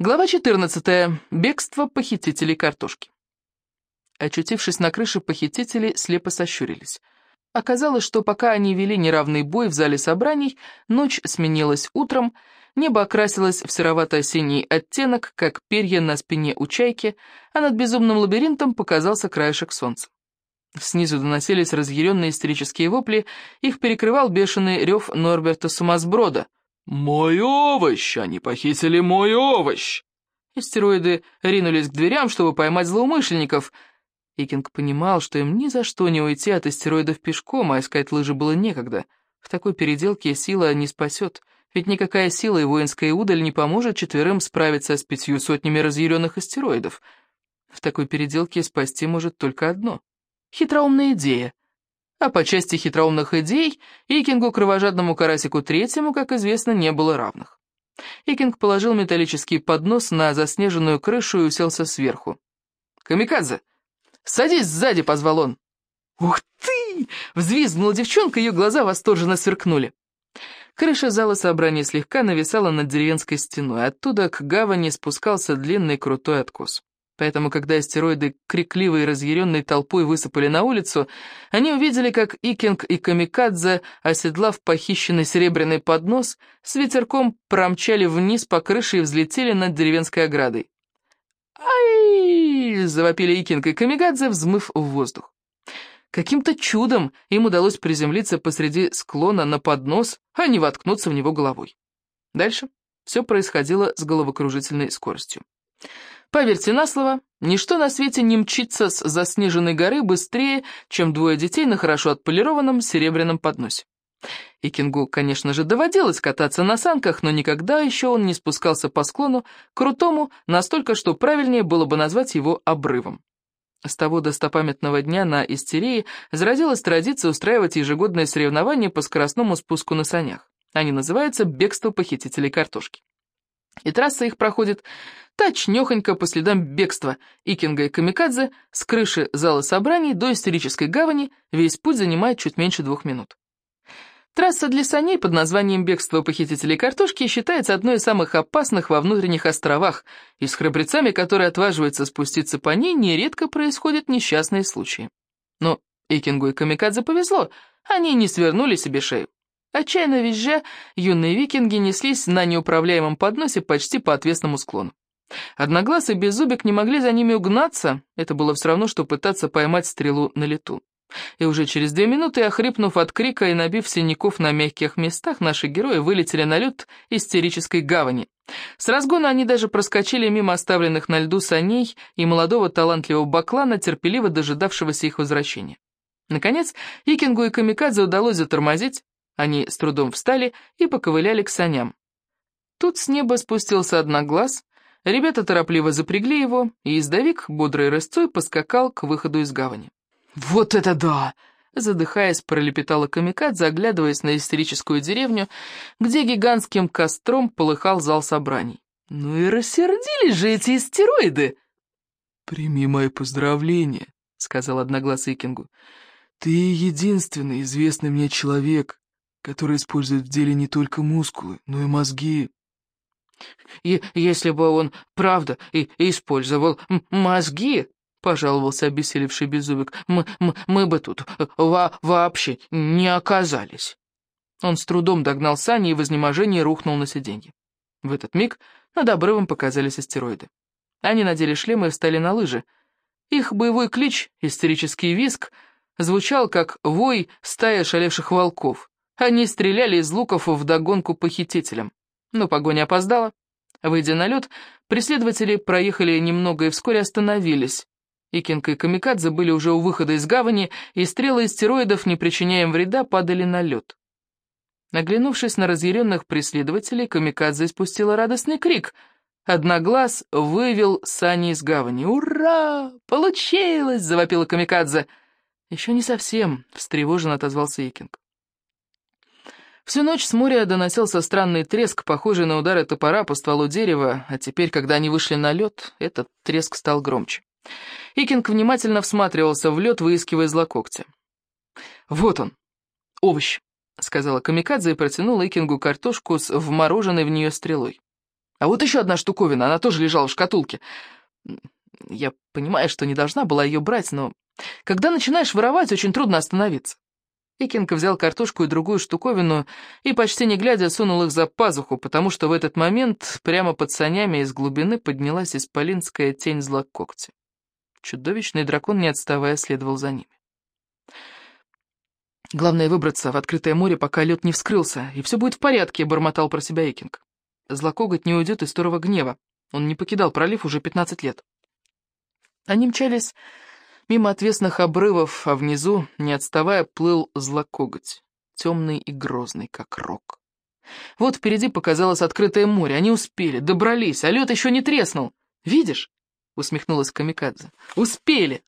Глава 14. Бегство похитителей картошки. Очутившись на крыше, похитители слепо сощурились. Оказалось, что пока они вели неравный бой в зале собраний, ночь сменилась утром, небо окрасилось в серовато-осенний оттенок, как перья на спине у чайки, а над безумным лабиринтом показался краешек солнца. Снизу доносились разъяренные истерические вопли, их перекрывал бешеный рев Норберта Сумасброда — «Мой овощ! Они похитили мой овощ!» Истероиды ринулись к дверям, чтобы поймать злоумышленников. Икинг понимал, что им ни за что не уйти от истероидов пешком, а искать лыжи было некогда. В такой переделке сила не спасет, ведь никакая сила и воинская удаль не поможет четверым справиться с пятью сотнями разъяренных астероидов. В такой переделке спасти может только одно — хитроумная идея, а по части хитроумных идей Икингу, кровожадному карасику третьему, как известно, не было равных. Икинг положил металлический поднос на заснеженную крышу и уселся сверху. «Камикадзе! Садись сзади!» — позвал он. «Ух ты!» — взвизгнула девчонка, ее глаза восторженно сверкнули. Крыша зала собрания слегка нависала над деревенской стеной, оттуда к гавани спускался длинный крутой откос. Поэтому, когда астероиды крикливой и разъяренной толпой высыпали на улицу, они увидели, как Икинг и Камикадзе, оседлав похищенный серебряный поднос, с ветерком промчали вниз по крыше и взлетели над деревенской оградой. «Ай!» — завопили Икинг и Камикадзе, взмыв в воздух. Каким-то чудом им удалось приземлиться посреди склона на поднос, а не воткнуться в него головой. Дальше все происходило с головокружительной скоростью. Поверьте на слово, ничто на свете не мчится с заснеженной горы быстрее, чем двое детей на хорошо отполированном серебряном подносе. И Кингу, конечно же, доводилось кататься на санках, но никогда еще он не спускался по склону, крутому, настолько, что правильнее было бы назвать его обрывом. С того достопамятного дня на Истерии зародилась традиция устраивать ежегодные соревнования по скоростному спуску на санях. Они называются «Бегство похитителей картошки». И трасса их проходит точнёхонько по следам бегства Икинга и Камикадзе с крыши зала собраний до истерической гавани, весь путь занимает чуть меньше двух минут. Трасса для саней под названием «Бегство похитителей картошки» считается одной из самых опасных во внутренних островах, и с храбрецами, которые отваживаются спуститься по ней, нередко происходят несчастные случаи. Но Икингу и Камикадзе повезло, они не свернули себе шею. Отчаянно визжа, юные викинги неслись на неуправляемом подносе почти по отвесному склону. Одноглаз и Беззубик не могли за ними угнаться, это было все равно, что пытаться поймать стрелу на лету. И уже через две минуты, охрипнув от крика и набив синяков на мягких местах, наши герои вылетели на лед истерической гавани. С разгона они даже проскочили мимо оставленных на льду саней и молодого талантливого баклана, терпеливо дожидавшегося их возвращения. Наконец, Икингу и Камикадзе удалось затормозить, они с трудом встали и поковыляли к саням. Тут с неба спустился одноглаз, ребята торопливо запрягли его, и издавик, бодрой рысцой, поскакал к выходу из гавани. «Вот это да!» Задыхаясь, пролепетала камикад, заглядываясь на истерическую деревню, где гигантским костром полыхал зал собраний. «Ну и рассердились же эти истероиды!» «Прими мои поздравления», — сказал Одноглазый Кингу. «Ты единственный известный мне человек, который использует в деле не только мускулы, но и мозги. И если бы он, правда, и использовал мозги, — пожаловался обессилевший беззубик, — мы, мы, мы бы тут во вообще не оказались. Он с трудом догнал сани и в изнеможении рухнул на сиденье. В этот миг над обрывом показались астероиды. Они надели шлемы и встали на лыжи. Их боевой клич, истерический виск, звучал как вой стаи шалевших волков. Они стреляли из луков вдогонку похитителям. Но погоня опоздала. Выйдя на лед, преследователи проехали немного и вскоре остановились. Икинг и Камикадзе были уже у выхода из гавани, и стрелы истероидов, не причиняя им вреда, падали на лед. Наглянувшись на разъяренных преследователей, Камикадзе испустила радостный крик. Одноглаз вывел сани из гавани. «Ура! Получилось!» — завопила Камикадзе. «Еще не совсем», — встревоженно отозвался Икинг. Всю ночь с моря доносился странный треск, похожий на удары топора по стволу дерева, а теперь, когда они вышли на лед, этот треск стал громче. Икинг внимательно всматривался в лед, выискивая злокогтя. «Вот он, овощ», — сказала Камикадзе и протянула Икингу картошку с вмороженной в нее стрелой. А вот еще одна штуковина, она тоже лежала в шкатулке. Я понимаю, что не должна была ее брать, но когда начинаешь воровать, очень трудно остановиться. Икинг взял картошку и другую штуковину и, почти не глядя, сунул их за пазуху, потому что в этот момент прямо под санями из глубины поднялась исполинская тень злокогти. Чудовищный дракон, не отставая, следовал за ними. «Главное выбраться в открытое море, пока лед не вскрылся, и все будет в порядке», — бормотал про себя Икинг. Злокоготь не уйдет из Турова гнева. Он не покидал пролив уже пятнадцать лет. Они мчались мимо отвесных обрывов, а внизу, не отставая, плыл злокоготь, темный и грозный, как рог. Вот впереди показалось открытое море, они успели, добрались, а лед еще не треснул. «Видишь?» — усмехнулась Камикадзе. «Успели!»